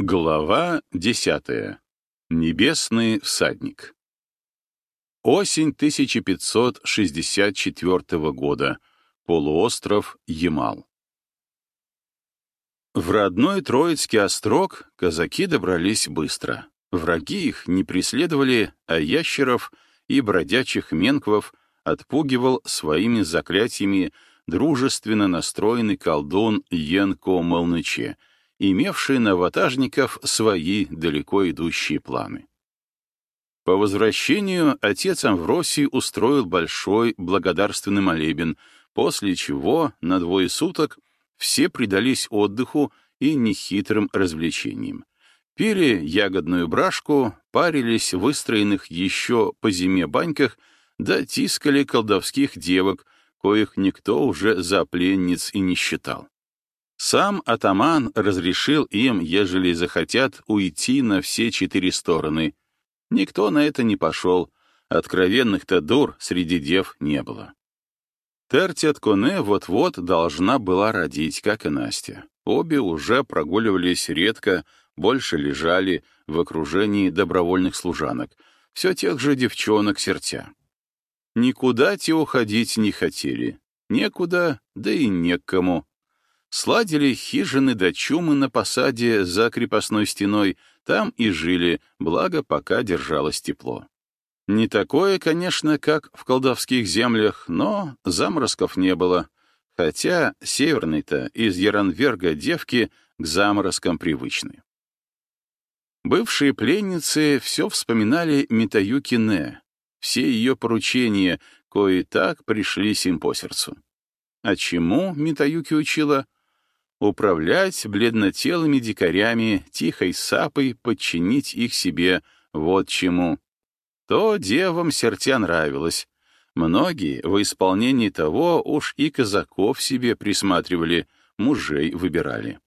Глава десятая. Небесный всадник. Осень 1564 года. Полуостров Ямал. В родной Троицкий острог казаки добрались быстро. Враги их не преследовали, а ящеров и бродячих менквов отпугивал своими заклятиями дружественно настроенный колдун Янко Молныче — имевший на ватажников свои далеко идущие планы. По возвращению отец Амвросий устроил большой благодарственный молебен, после чего на двое суток все предались отдыху и нехитрым развлечениям. Пили ягодную брашку, парились в выстроенных еще по зиме баньках, да тискали колдовских девок, коих никто уже за пленниц и не считал. Сам атаман разрешил им, ежели захотят, уйти на все четыре стороны. Никто на это не пошел, откровенных-то дур среди дев не было. Тертят Коне вот-вот должна была родить, как и Настя. Обе уже прогуливались редко, больше лежали в окружении добровольных служанок, все тех же девчонок сердца. Никуда те уходить не хотели. Некуда, да и некому. Сладили хижины до чумы на посаде за крепостной стеной, там и жили, благо пока держалось тепло. Не такое, конечно, как в колдовских землях, но заморозков не было, хотя северный-то из Яранверга девки к заморозкам привычны. Бывшие пленницы все вспоминали Митаюки Не, все ее поручения, кои так пришлись им по сердцу. А чему Митаюки учила — управлять бледнотелыми дикарями, тихой сапой подчинить их себе, вот чему. То девам сердца нравилось. Многие в исполнении того уж и казаков себе присматривали, мужей выбирали.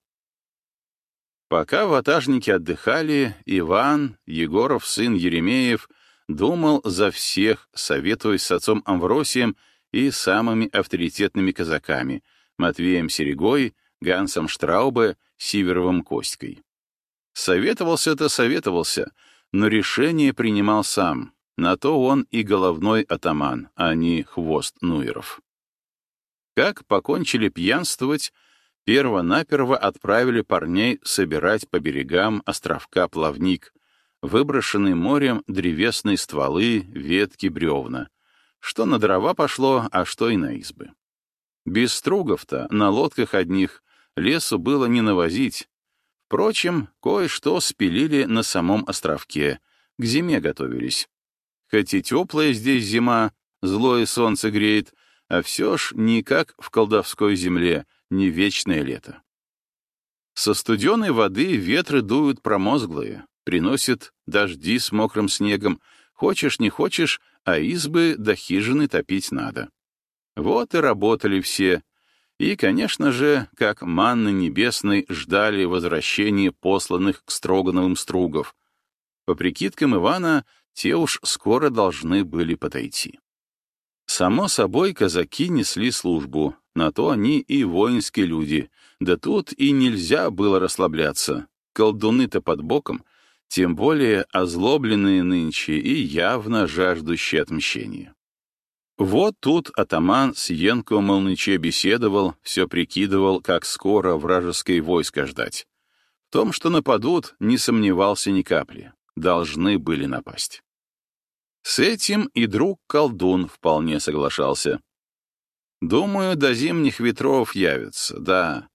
Пока ватажники отдыхали, Иван, Егоров сын Еремеев, думал за всех, советуясь с отцом Амвросием и самыми авторитетными казаками — Матвеем Серегой Гансом Штраубе, Сиверовым Костькой. Советовался-то советовался, но решение принимал сам. На то он и головной атаман, а не хвост Нуеров. Как покончили пьянствовать, перво-наперво отправили парней собирать по берегам островка Плавник, выброшенные морем древесные стволы, ветки, бревна. Что на дрова пошло, а что и на избы. Без стругов-то, на лодках одних, лесу было не навозить. Впрочем, кое-что спилили на самом островке, к зиме готовились. Хоть и теплая здесь зима, злое солнце греет, а все ж не как в колдовской земле, не вечное лето. Со студеной воды ветры дуют промозглые, приносят дожди с мокрым снегом, хочешь не хочешь, а избы до хижины топить надо. Вот и работали все, и, конечно же, как манны небесной ждали возвращения посланных к Строгановым стругов. По прикидкам Ивана, те уж скоро должны были подойти. Само собой, казаки несли службу, на то они и воинские люди, да тут и нельзя было расслабляться. Колдуны-то под боком, тем более озлобленные нынче и явно жаждущие отмщения. Вот тут атаман с Янко Молныче беседовал, все прикидывал, как скоро вражеское войско ждать. В том, что нападут, не сомневался ни капли. Должны были напасть. С этим и друг-колдун вполне соглашался. Думаю, до зимних ветров явятся, да.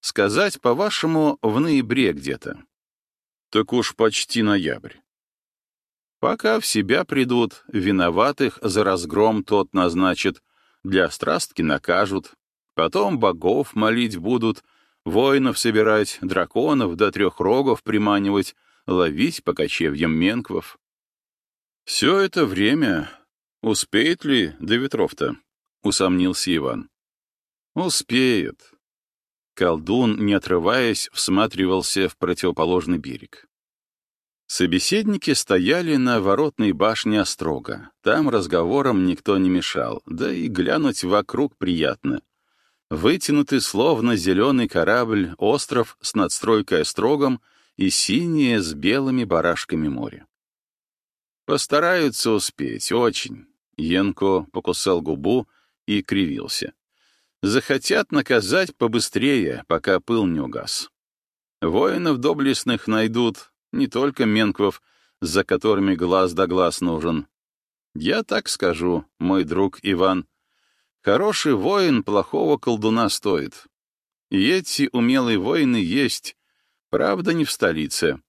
Сказать, по-вашему, в ноябре где-то. Так уж почти ноябрь. Пока в себя придут, виноватых за разгром тот назначит, для страстки накажут, потом богов молить будут, воинов собирать, драконов до трех рогов приманивать, ловить по кочевьям менквов. Все это время успеет ли до ветров-то? — усомнился Иван. Успеют. Колдун, не отрываясь, всматривался в противоположный берег. Собеседники стояли на воротной башне острога. Там разговором никто не мешал, да и глянуть вокруг приятно. Вытянутый словно зеленый корабль остров с надстройкой острогом и синее с белыми барашками море. Постараются успеть, очень. Янко покусал губу и кривился. Захотят наказать побыстрее, пока пыл не угас. Воинов доблестных найдут, не только менквов, за которыми глаз да глаз нужен. Я так скажу, мой друг Иван. Хороший воин плохого колдуна стоит. И эти умелые воины есть, правда, не в столице.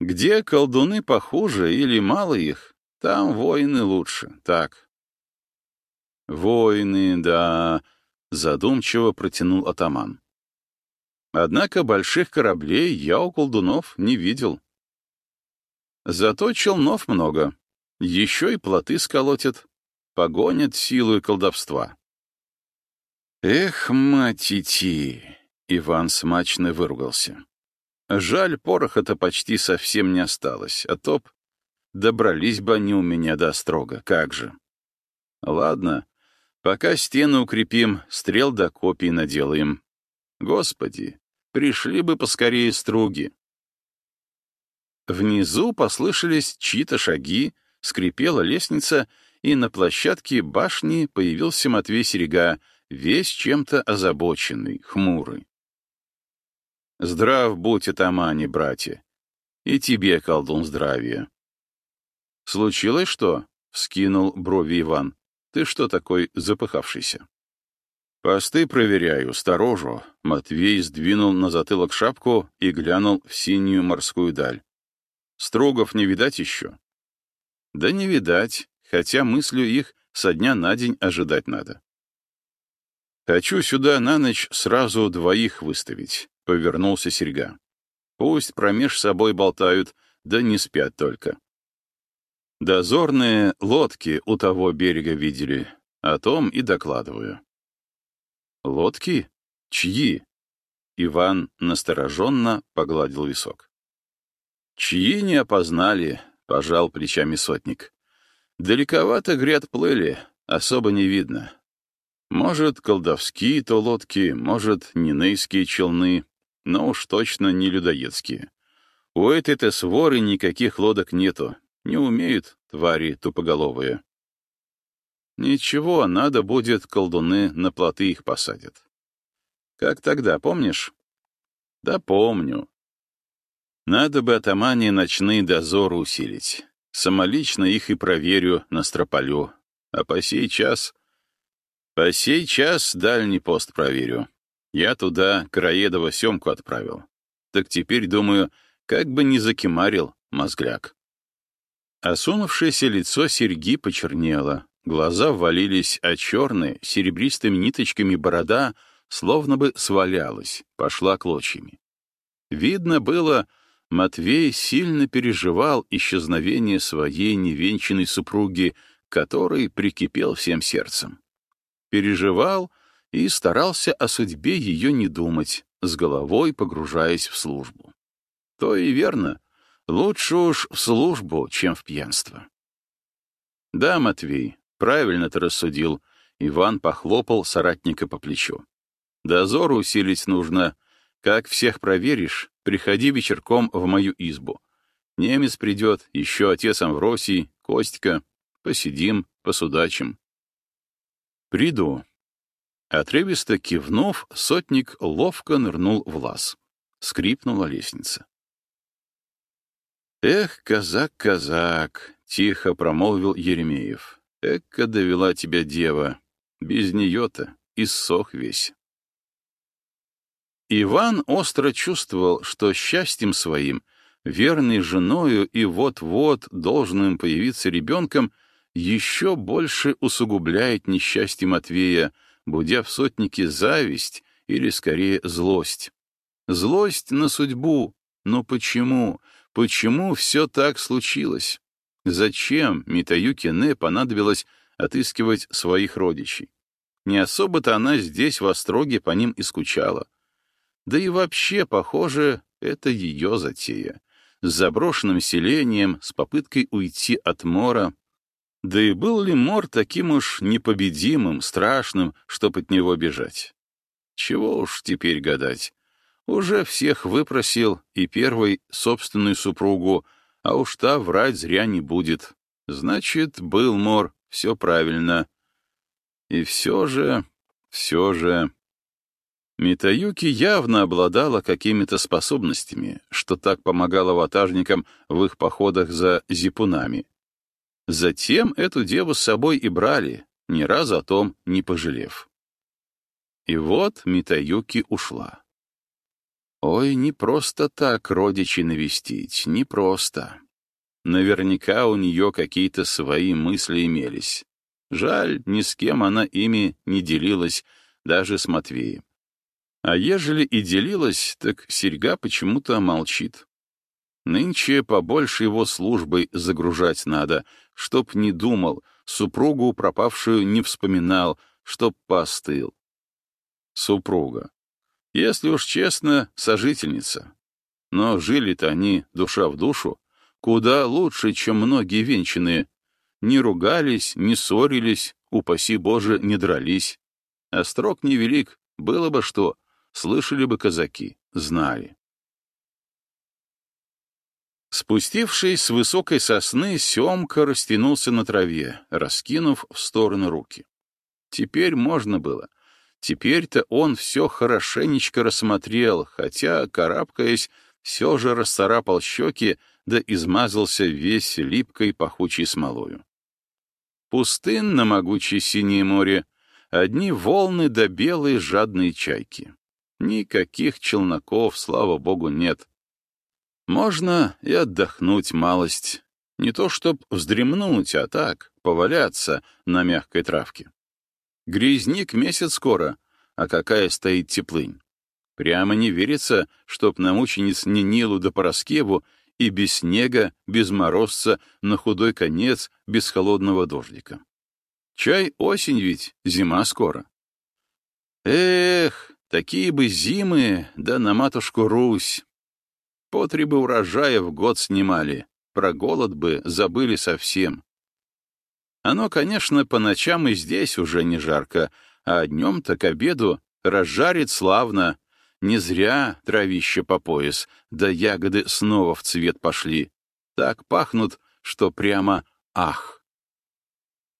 Где колдуны похуже или мало их, там воины лучше, так. Воины, да, задумчиво протянул атаман. Однако больших кораблей я у колдунов не видел. Зато челнов много. Еще и плоты сколотят. Погонят силу и колдовства. Эх, мать идти! Иван смачно выругался. Жаль, пороха-то почти совсем не осталось, а топ добрались бы они у меня до строга, как же. Ладно, пока стены укрепим, стрел до копий наделаем. Господи, Пришли бы поскорее струги. Внизу послышались чьи-то шаги, скрипела лестница, и на площадке башни появился Матвей Серега, весь чем-то озабоченный, хмурый. «Здрав будь, атамане, братья! И тебе, колдун, здравия!» «Случилось что?» — вскинул брови Иван. «Ты что такой запыхавшийся?» «Посты проверяю, сторожу». Матвей сдвинул на затылок шапку и глянул в синюю морскую даль. «Строгов не видать еще?» «Да не видать, хотя мыслю их со дня на день ожидать надо». «Хочу сюда на ночь сразу двоих выставить», — повернулся Серьга. «Пусть промеж собой болтают, да не спят только». Дозорные лодки у того берега видели, о том и докладываю. «Лодки? Чьи?» Иван настороженно погладил висок. «Чьи не опознали?» — пожал плечами сотник. «Далековато, гряд, плыли, особо не видно. Может, колдовские то лодки, может, нинейские челны, но уж точно не людоедские. У этой-то своры никаких лодок нету, не умеют твари тупоголовые. Ничего, надо будет, колдуны на плоты их посадят. Как тогда, помнишь? Да помню. Надо бы атамане ночные дозоры усилить. Самолично их и проверю, настрополю. А по сей час... По сей час дальний пост проверю. Я туда Краедова Семку отправил. Так теперь, думаю, как бы не закимарил мозгляк. Осунувшееся лицо Серьги почернело, Глаза ввалились, а черная, серебристыми ниточками борода словно бы свалялась, пошла клочьями. Видно было, Матвей сильно переживал исчезновение своей невенчанной супруги, который прикипел всем сердцем. Переживал и старался о судьбе ее не думать, с головой погружаясь в службу. То и верно, лучше уж в службу, чем в пьянство. Да, Матвей, Правильно ты рассудил. Иван похлопал соратника по плечу. Дозор усилить нужно. Как всех проверишь, приходи вечерком в мою избу. Немец придет, еще отец Амвросий, Костька. Посидим, посудачим. Приду. Отрывисто кивнув, сотник ловко нырнул в лаз. Скрипнула лестница. «Эх, казак, казак!» — тихо промолвил Еремеев. Эка довела тебя дева. Без нее-то иссох весь. Иван остро чувствовал, что счастьем своим, верной женою и вот-вот должным появиться ребенком, еще больше усугубляет несчастье Матвея, будя в сотнике зависть или, скорее, злость. Злость на судьбу. Но почему? Почему все так случилось? Зачем Митаю Кене понадобилось отыскивать своих родичей? Не особо-то она здесь в Остроге по ним и скучала. Да и вообще, похоже, это ее затея. С заброшенным селением, с попыткой уйти от мора. Да и был ли мор таким уж непобедимым, страшным, чтоб от него бежать? Чего уж теперь гадать. Уже всех выпросил и первой собственную супругу, а уж та врать зря не будет. Значит, был мор, все правильно. И все же, все же... Митаюки явно обладала какими-то способностями, что так помогало ватажникам в их походах за зипунами. Затем эту деву с собой и брали, ни разу о том не пожалев. И вот Митаюки ушла. Ой, не просто так родичей навестить, не просто. Наверняка у нее какие-то свои мысли имелись. Жаль, ни с кем она ими не делилась, даже с Матвеем. А ежели и делилась, так серьга почему-то молчит. Нынче побольше его службой загружать надо, чтоб не думал, супругу пропавшую не вспоминал, чтоб постыл. Супруга. Если уж честно, сожительница. Но жили-то они душа в душу, куда лучше, чем многие венчанные. Не ругались, не ссорились, упаси Боже, не дрались. А строк невелик, было бы что, слышали бы казаки, знали. Спустившись с высокой сосны, Семка растянулся на траве, раскинув в сторону руки. Теперь можно было. Теперь-то он все хорошенечко рассмотрел, хотя, карабкаясь, все же расцарапал щеки, да измазался весь липкой пахучей смолою. Пустынно могучее синее море, одни волны да белые жадные чайки. Никаких челноков, слава богу, нет. Можно и отдохнуть малость. Не то чтоб вздремнуть, а так, поваляться на мягкой травке. Грязник месяц скоро, а какая стоит теплынь. Прямо не верится, чтоб на мучениц Нинилу да Пороскеву и без снега, без морозца, на худой конец, без холодного дождика. Чай осень ведь, зима скоро. Эх, Такие бы зимы, да на матушку Русь. Потребы урожая в год снимали, про голод бы забыли совсем. Оно, конечно, по ночам и здесь уже не жарко, а днем-то к обеду разжарит славно. Не зря травище по пояс, да ягоды снова в цвет пошли. Так пахнут, что прямо ах.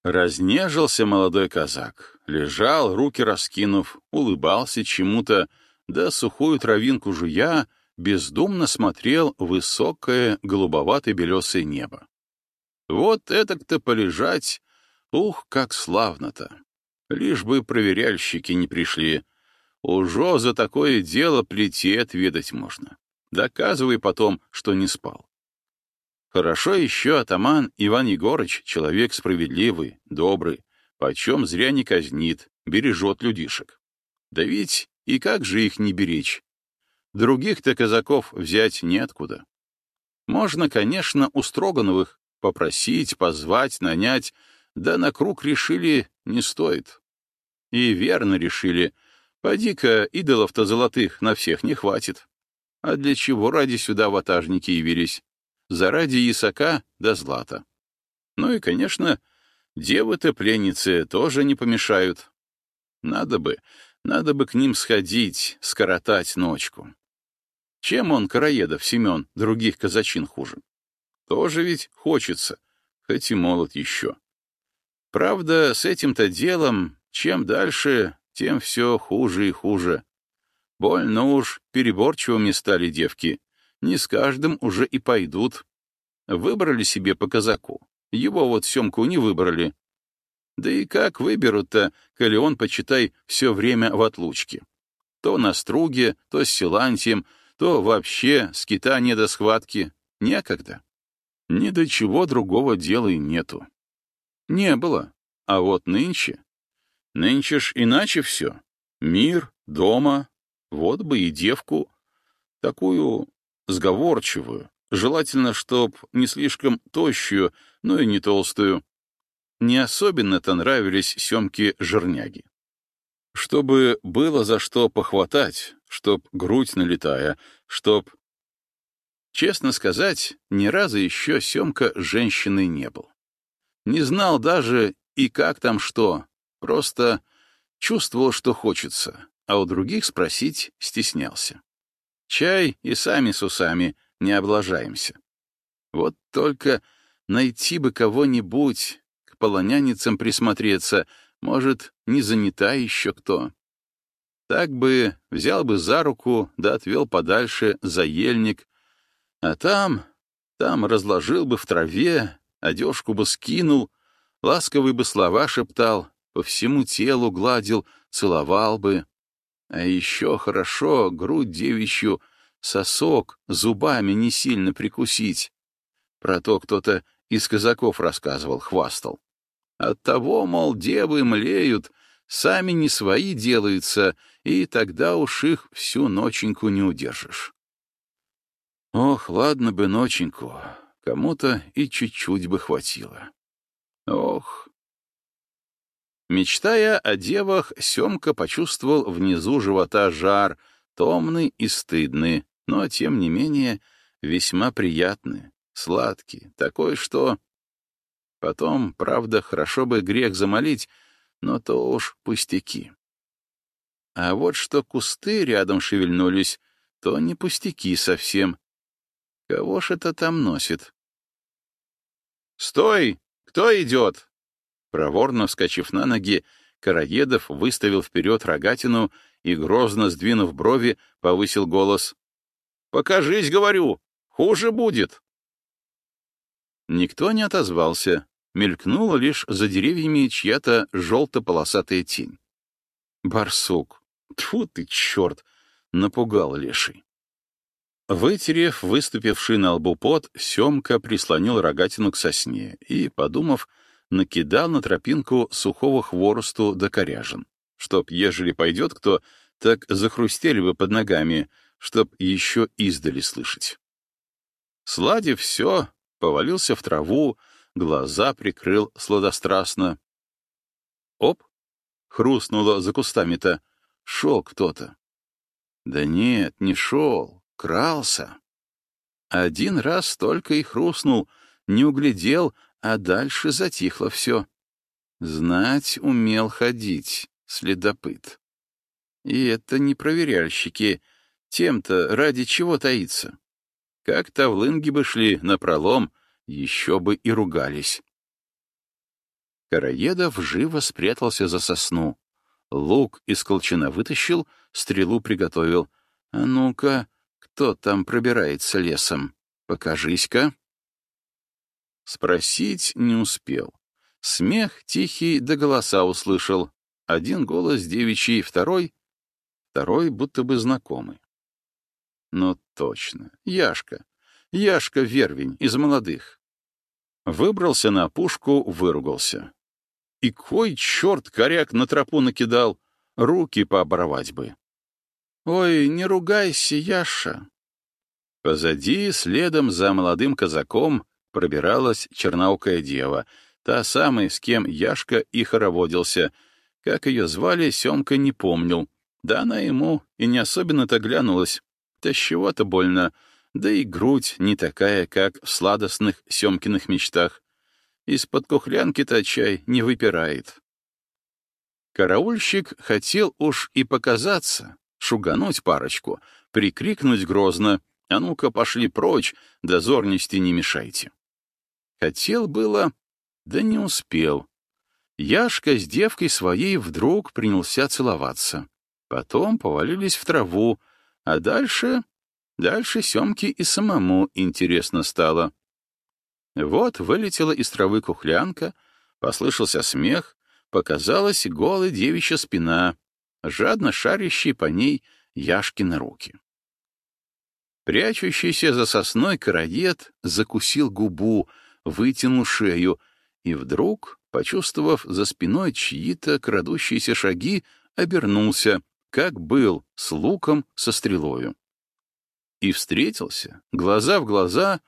Разнежился молодой казак, лежал, руки раскинув, улыбался чему-то, да сухую травинку жуя, бездумно смотрел высокое голубовато-белесое небо. Вот это-то полежать, ух, как славно-то! Лишь бы проверяльщики не пришли. Ужо за такое дело плети отведать можно. Доказывай потом, что не спал. Хорошо еще атаман Иван Егорыч, человек справедливый, добрый, почем зря не казнит, бережет людишек. Да ведь и как же их не беречь? Других-то казаков взять неоткуда. Можно, конечно, у Строгановых попросить, позвать, нанять, да на круг решили не стоит. И верно решили. Поди-ка, идолов-то золотых на всех не хватит. А для чего ради сюда ватажники явились? заради Исака да Злата. Ну и, конечно, девы-то пленницы тоже не помешают. Надо бы, надо бы к ним сходить, скоротать ночку. Чем он, Караедов, Семен, других казачин хуже? Тоже ведь хочется, хоть и молод еще. Правда, с этим-то делом, чем дальше, тем все хуже и хуже. Больно уж переборчивыми стали девки, не с каждым уже и пойдут. Выбрали себе по казаку. Его вот Семку не выбрали. Да и как выберут-то, коли он, почитай, все время в отлучке. То на струге, то с Силантием, то вообще с не до схватки. Некогда. Ни до чего другого дела и нету. Не было. А вот нынче... Нынче ж иначе все. Мир, дома, вот бы и девку, такую сговорчивую, желательно, чтоб не слишком тощую, но и не толстую. Не особенно-то нравились семки-жирняги. Чтобы было за что похватать, чтоб грудь налетая, чтоб... Честно сказать, ни разу еще Семка женщиной не был. Не знал даже и как там что, просто чувствовал, что хочется, а у других спросить стеснялся. Чай и сами с усами не облажаемся. Вот только найти бы кого-нибудь, к полоняницам присмотреться, может, не занята еще кто. Так бы взял бы за руку, да отвел подальше за ельник, а там, там разложил бы в траве, одежку бы скинул, ласковые бы слова шептал, по всему телу гладил, целовал бы. А еще хорошо грудь девичью, сосок зубами не сильно прикусить. Про то кто-то из казаков рассказывал, хвастал. Оттого, мол, девы млеют, сами не свои делаются, и тогда уж их всю ноченьку не удержишь. Ох, ладно бы ноченьку, кому-то и чуть-чуть бы хватило. Ох. Мечтая о девах, Семка почувствовал внизу живота жар, томный и стыдный, но, тем не менее, весьма приятный, сладкий, такой, что... Потом, правда, хорошо бы грех замолить, но то уж пустяки. А вот что кусты рядом шевельнулись, то не пустяки совсем. Кого ж это там носит? «Стой! Кто идет?» Проворно вскочив на ноги, Караедов выставил вперед рогатину и, грозно сдвинув брови, повысил голос. «Покажись, говорю! Хуже будет!» Никто не отозвался, мелькнула лишь за деревьями чья-то желто-полосатая тень. «Барсук! Тьфу ты, черт!» — напугал леший. Вытерев выступивший на лбу пот, Семка прислонил рогатину к сосне и, подумав, накидал на тропинку сухого хворосту до коряжин, чтоб, ежели пойдет кто, так захрустели бы под ногами, чтоб еще издали слышать. Сладив все, повалился в траву, глаза прикрыл сладострастно. Оп! Хрустнуло за кустами-то. Шел кто-то. Да нет, не шел, крался. Один раз только и хрустнул, не углядел, а дальше затихло все. Знать умел ходить, следопыт. И это не проверяльщики, тем-то ради чего таиться. Как тавлынги бы шли на пролом, еще бы и ругались. Караедов живо спрятался за сосну. Лук из колчана вытащил, стрелу приготовил. А ну-ка, кто там пробирается лесом? Покажись-ка. Спросить не успел. Смех тихий да голоса услышал. Один голос девичий, второй... Второй будто бы знакомый. Ну точно, Яшка. Яшка Вервень из молодых. Выбрался на опушку, выругался. И кой черт коряк на тропу накидал, руки пооборвать бы. Ой, не ругайся, Яша. Позади, следом за молодым казаком, пробиралась чернаукая дева, та самая, с кем Яшка и хороводился. Как ее звали, Семка не помнил. Да она ему и не особенно-то глянулась. Да чего-то больно, да и грудь не такая, как в сладостных Семкиных мечтах. Из-под кухлянки-то чай не выпирает. Караульщик хотел уж и показаться, шугануть парочку, прикрикнуть грозно «А ну-ка, пошли прочь, дозорности не мешайте». Хотел было, да не успел. Яшка с девкой своей вдруг принялся целоваться. Потом повалились в траву, а дальше... Дальше Семке и самому интересно стало. Вот вылетела из травы кухлянка, послышался смех, показалась голая девичья спина, жадно шарящие по ней Яшкины руки. Прячущийся за сосной караед закусил губу, вытянул шею и вдруг, почувствовав за спиной чьи-то крадущиеся шаги, обернулся, как был, с луком со стрелою и встретился, глаза в глаза,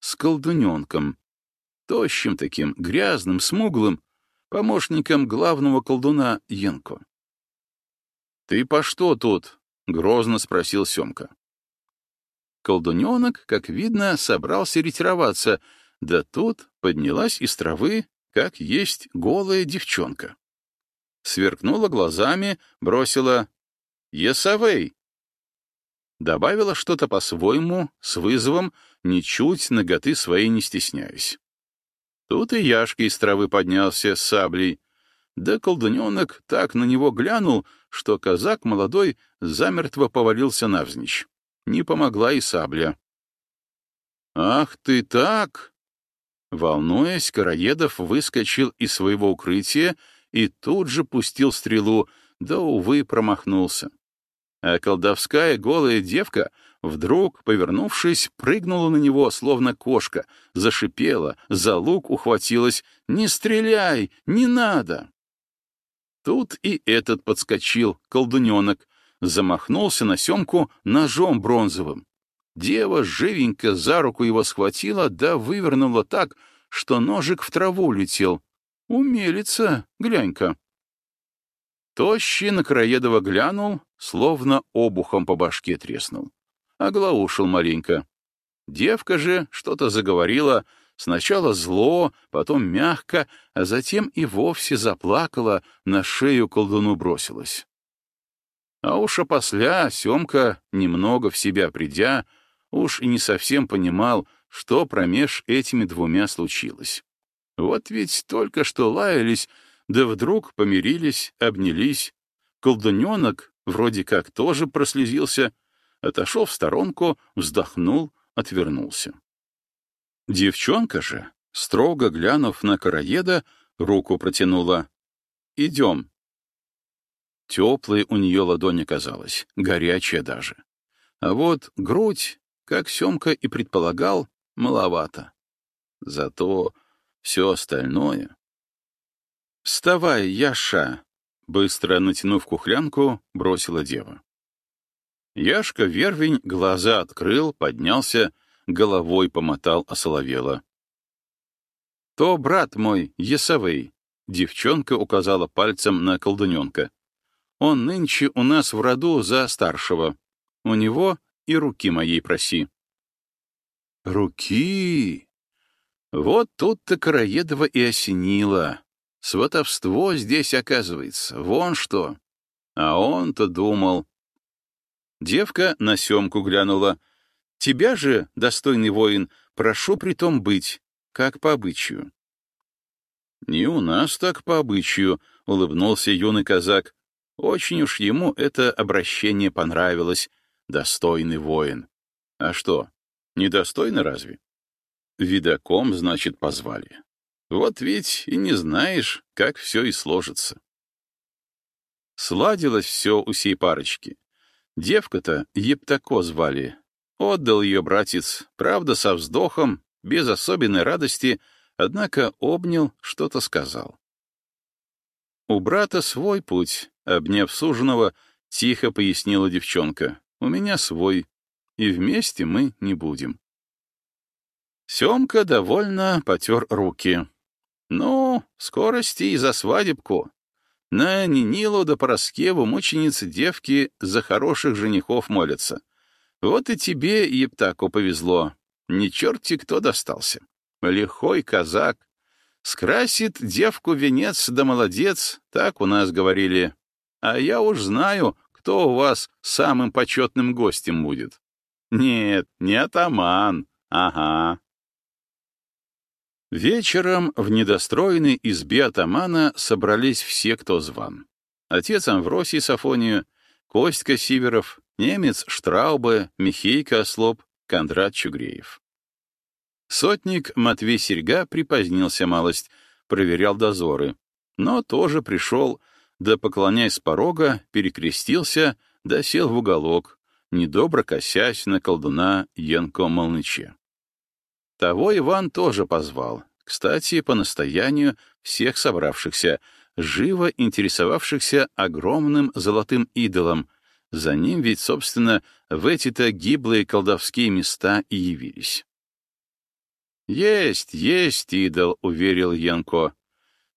с колдуненком, тощим таким, грязным, смуглым, помощником главного колдуна Янко. «Ты по что тут?» — грозно спросил Семка. Колдуненок, как видно, собрался ретироваться, да тут поднялась из травы, как есть голая девчонка. Сверкнула глазами, бросила «Есавей!» добавила что-то по-своему, с вызовом, ничуть ноготы своей не стесняясь. Тут и Яшка из травы поднялся с саблей. Да колдуненок так на него глянул, что казак молодой замертво повалился навзничь. Не помогла и сабля. «Ах ты так!» Волнуясь, Караедов выскочил из своего укрытия и тут же пустил стрелу, да, увы, промахнулся. А колдовская голая девка, вдруг, повернувшись, прыгнула на него, словно кошка, зашипела, за лук ухватилась «Не стреляй! Не надо!» Тут и этот подскочил, колдуненок, замахнулся на Семку ножом бронзовым. Дева живенько за руку его схватила, да вывернула так, что ножик в траву летел. Умелица, глянь-ка. Тощий на Краедова глянул, словно обухом по башке треснул. Оглаушил маленько. Девка же что-то заговорила, сначала зло, потом мягко, а затем и вовсе заплакала, на шею колдуну бросилась. А уж опосля Семка, немного в себя придя, уж и не совсем понимал, что промеж этими двумя случилось. Вот ведь только что лаялись, да вдруг помирились, обнялись. Колдуненок вроде как тоже прослезился, отошел в сторонку, вздохнул, отвернулся. Девчонка же, строго глянув на короеда, руку протянула. «Идем». Теплой у нее ладонь оказалась, горячая даже. А вот грудь, как Семка и предполагал, маловато. Зато все остальное... «Вставай, Яша!» — быстро натянув кухлянку, бросила дева. Яшка Вервень глаза открыл, поднялся, головой помотал осоловело. «То брат мой, Есавей», — девчонка указала пальцем на колдуненка. «Он нынче у нас в роду за старшего. У него и руки моей проси». «Руки!» Вот тут-то Караедова и осенило. Сватовство здесь оказывается, вон что. А он-то думал. Девка на Семку глянула. Тебя же, достойный воин, прошу при том быть, как по обычаю. «Не у нас так по обычаю», — улыбнулся юный казак. Очень уж ему это обращение понравилось. Достойный воин. А что, недостойный разве? Видаком, значит, позвали. Вот ведь и не знаешь, как все и сложится. Сладилось все у сей парочки. Девка-то Ептако звали. Отдал ее братец, правда, со вздохом, без особенной радости, однако обнял, что-то сказал. У брата свой путь, обняв суженого, тихо пояснила девчонка. У меня свой, и вместе мы не будем. Семка довольно потер руки. «Ну, скорости и за свадебку. На Нинилу да Пороскеву мученицы девки за хороших женихов молятся. Вот и тебе, Ептаку, повезло. Не черти кто достался. Лихой казак. Скрасит девку венец да молодец, так у нас говорили. А я уж знаю, кто у вас самым почетным гостем будет. Нет, не атаман. Ага, Вечером в недостроенной избе атамана собрались все, кто зван. Отец Амвросий Сафонию, Костька Сиверов, немец Штраубе, Михейка Ослоп, Кондрат Чугреев. Сотник Матвей Серьга припозднился малость, проверял дозоры, но тоже пришел, да, поклоняясь с порога, перекрестился, да сел в уголок, недобро косясь на колдуна Янко Молныче. Того Иван тоже позвал, кстати, по настоянию всех собравшихся, живо интересовавшихся огромным золотым идолом. За ним ведь, собственно, в эти-то гиблые колдовские места и явились. «Есть, есть идол», — уверил Янко.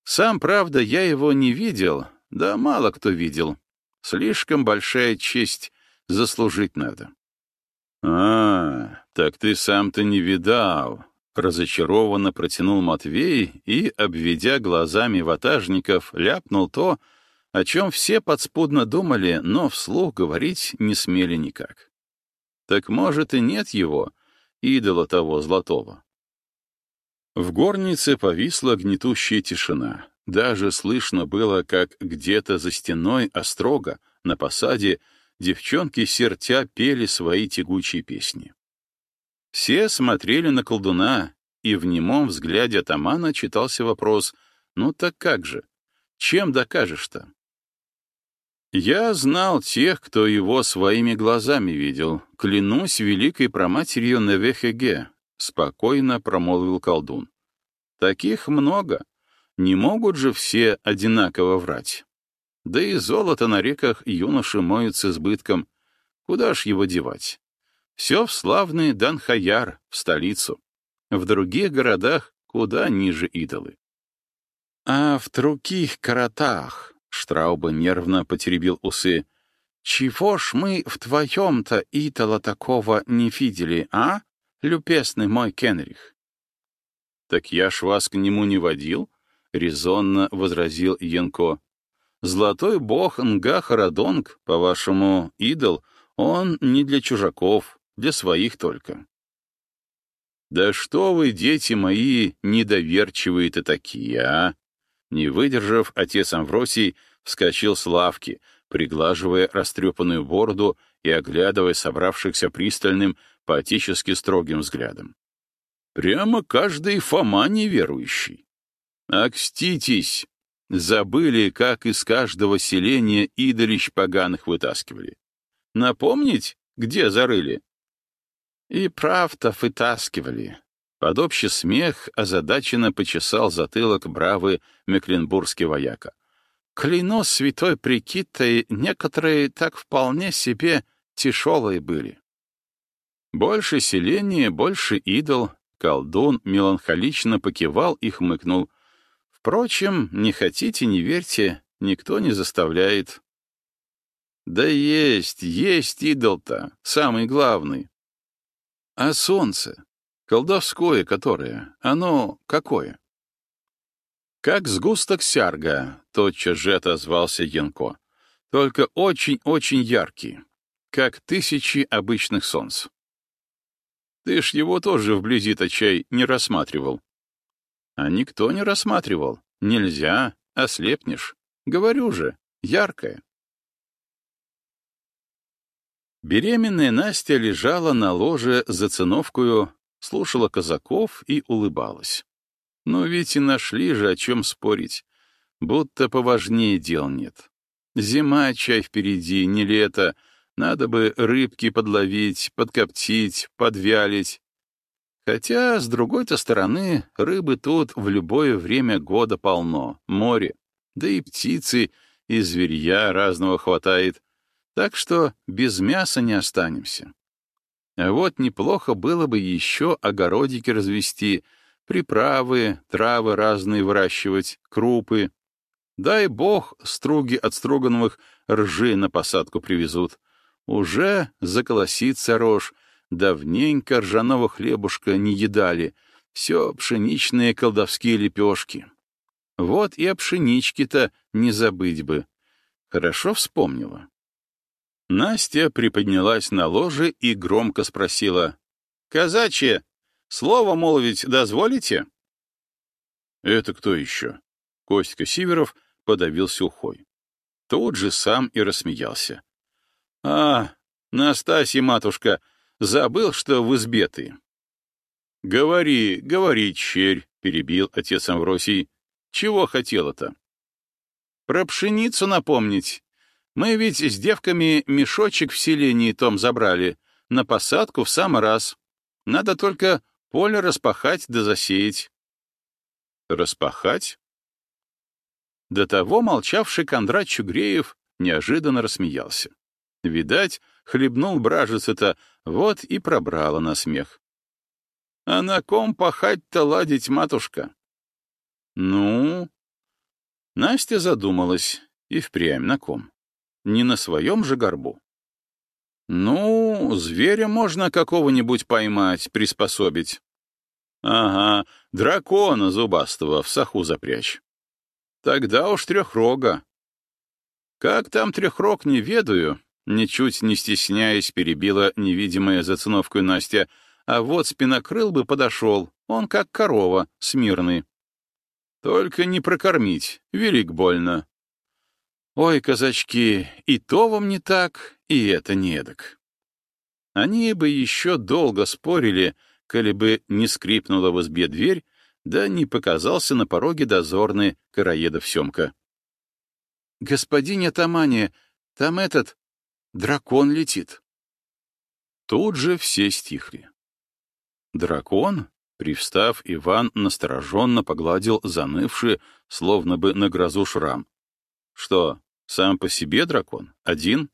«Сам, правда, я его не видел, да мало кто видел. Слишком большая честь, заслужить надо». «А, так ты сам-то не видал», — разочарованно протянул Матвей и, обведя глазами ватажников, ляпнул то, о чем все подспудно думали, но вслух говорить не смели никак. Так может и нет его, идола того золотого. В горнице повисла гнетущая тишина. Даже слышно было, как где-то за стеной острога, на посаде, девчонки сертя пели свои тягучие песни. Все смотрели на колдуна, и в немом взгляде атамана читался вопрос «Ну так как же? Чем докажешь-то?» Я знал тех, кто его своими глазами видел. Клянусь великой проматерью Невехеге, — спокойно промолвил колдун. Таких много. Не могут же все одинаково врать. Да и золото на реках юноши моют с избытком. Куда ж его девать? Все в славный Данхаяр, в столицу. В других городах куда ниже идолы. А в других городах, Штрауба нервно потеребил усы, чего ж мы в твоем-то идола такого не видели, а, любезный мой Кенрих? Так я ж вас к нему не водил, — резонно возразил Янко. Золотой бог Нга-Харадонг, по-вашему, идол, он не для чужаков, для своих только. Да что вы, дети мои, недоверчивые-то такие, а? Не выдержав, отец Амвросий вскочил с лавки, приглаживая растрепанную бороду и оглядывая собравшихся пристальным, поотечески строгим взглядом. Прямо каждый Фома неверующий. Акститесь! Забыли, как из каждого селения идолищ поганых вытаскивали. Напомнить, где зарыли? И правда вытаскивали. Под общий смех озадаченно почесал затылок бравый мекленбургский вояка. Клянусь святой прикитой, некоторые так вполне себе тяжелые были. Больше селения, больше идол, колдун меланхолично покивал и хмыкнул — Впрочем, не хотите, не верьте, никто не заставляет. Да есть, есть идол-то, самый главный. А солнце, колдовское которое, оно какое? Как сгусток сярга, тотчас же отозвался Янко, только очень-очень яркий, как тысячи обычных солнц. Ты ж его тоже вблизи-то чай не рассматривал. А никто не рассматривал. Нельзя, ослепнешь. Говорю же, яркое. Беременная Настя лежала на ложе за циновкую, слушала казаков и улыбалась. Ну ведь и нашли же, о чем спорить. Будто поважнее дел нет. Зима, чай впереди, не лето. Надо бы рыбки подловить, подкоптить, подвялить, Хотя, с другой-то стороны, рыбы тут в любое время года полно, море, да и птицы, и зверья разного хватает, так что без мяса не останемся. А вот неплохо было бы еще огородики развести, приправы, травы разные выращивать, крупы. Дай бог, струги от строгановых ржи на посадку привезут. Уже заколосится рожь, Давненько ржаного хлебушка не едали, все пшеничные колдовские лепешки. Вот и о пшеничке-то не забыть бы. Хорошо вспомнила. Настя приподнялась на ложе и громко спросила. «Казачье, слово молвить дозволите?» «Это кто еще?» Костька Сиверов подавился ухой. Тут же сам и рассмеялся. «А, Настасья, матушка, Забыл, что в избе ты. — Говори, говори, черь, — перебил отец Амвросий. — Чего хотела-то? — Про пшеницу напомнить. Мы ведь с девками мешочек в селении том забрали, на посадку в самый раз. Надо только поле распахать да засеять. — Распахать? До того молчавший Кондрат Чугреев неожиданно рассмеялся. Видать, хлебнул бражица-то, вот и пробрала на смех. А на ком пахать-то ладить, матушка? Ну? Настя задумалась, и впрямь на ком. Не на своем же горбу. Ну, зверя можно какого-нибудь поймать, приспособить. Ага, дракона зубастого в саху запрячь. Тогда уж трехрога. Как там трехрог, не ведаю, Ничуть не стесняясь, перебила невидимая за Настя. А вот спинокрыл бы подошел, он как корова, смирный. Только не прокормить, велик больно. Ой, казачки, и то вам не так, и это не эдак. Они бы еще долго спорили, коли бы не скрипнула в избе дверь, да не показался на пороге дозорный Караедов Семка. — Господин Атамане, там этот дракон летит. Тут же все стихли. Дракон, привстав, Иван настороженно погладил занывший, словно бы на грозу шрам. — Что, сам по себе дракон? Один?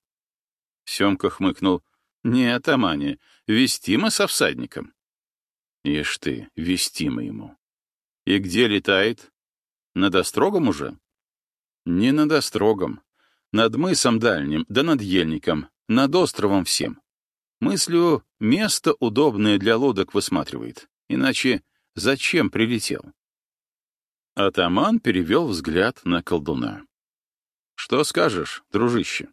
Семка хмыкнул. — Не, Атамане, вестимо со всадником. Ишь ты, вестимо ему. И где летает? Над острогом уже? Не над острогом. Над мысом дальним, да над ельником, над островом всем. Мыслю, место удобное для лодок высматривает. Иначе зачем прилетел? Атаман перевел взгляд на колдуна. «Что скажешь, дружище?»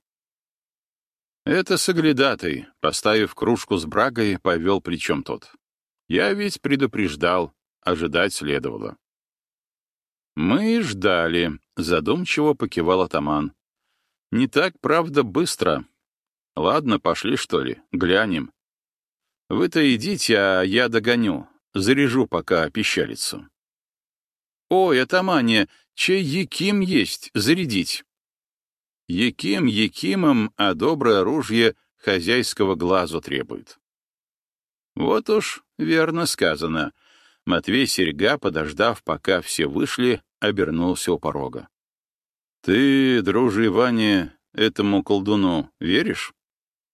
Это соглядатый, поставив кружку с брагой, повел плечом тот. Я ведь предупреждал, ожидать следовало. «Мы ждали», — задумчиво покивал атаман. «Не так, правда, быстро. Ладно, пошли, что ли, глянем. Вы-то идите, а я догоню, заряжу пока пищалицу». «Ой, атамане, чей Яким есть, зарядить?» Яким Якимом, а доброе оружие хозяйского глазу требует. Вот уж верно сказано — Матвей Серьга, подождав, пока все вышли, обернулся у порога. — Ты, дружи Ваня, этому колдуну веришь?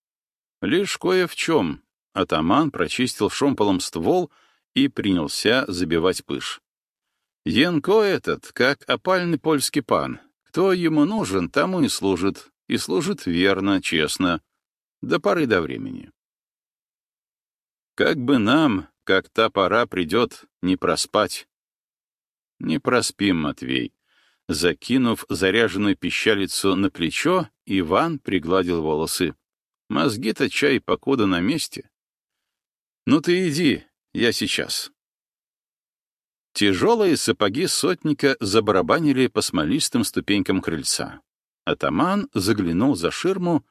— Лишь кое в чем. Атаман прочистил шомполом ствол и принялся забивать пыш. Янко этот, как опальный польский пан. Кто ему нужен, тому и служит. И служит верно, честно. До поры до времени. Как бы нам, как та пора придет, не проспать. Не проспим, Матвей. Закинув заряженную пищалицу на плечо, Иван пригладил волосы. Мозги-то чай покуда на месте. Ну ты иди, я сейчас. Тяжелые сапоги сотника забарабанили по смолистым ступенькам крыльца. Атаман заглянул за ширму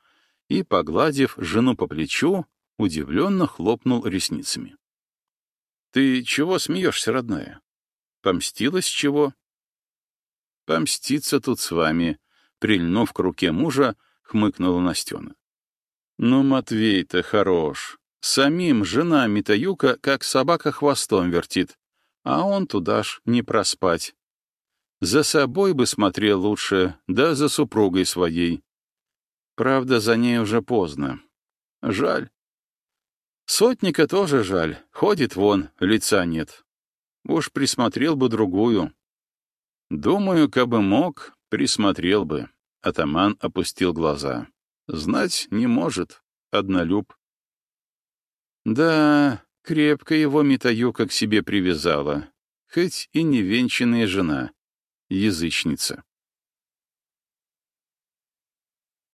и, погладив жену по плечу, удивленно хлопнул ресницами. Ты чего смеешься, родная? Помстилась чего? Помститься тут с вами, прильнув к руке мужа, хмыкнула Настена. Ну, Матвей-то хорош. Самим жена Митаюка как собака хвостом вертит, а он туда ж не проспать. За собой бы смотрел лучше, да за супругой своей. Правда, за ней уже поздно. Жаль. Сотника тоже жаль. Ходит вон, лица нет. Уж присмотрел бы другую. Думаю, кабы мог, присмотрел бы. Атаман опустил глаза. Знать не может. Однолюб. Да, крепко его Митаюка к себе привязала. Хоть и невенчанная жена. Язычница.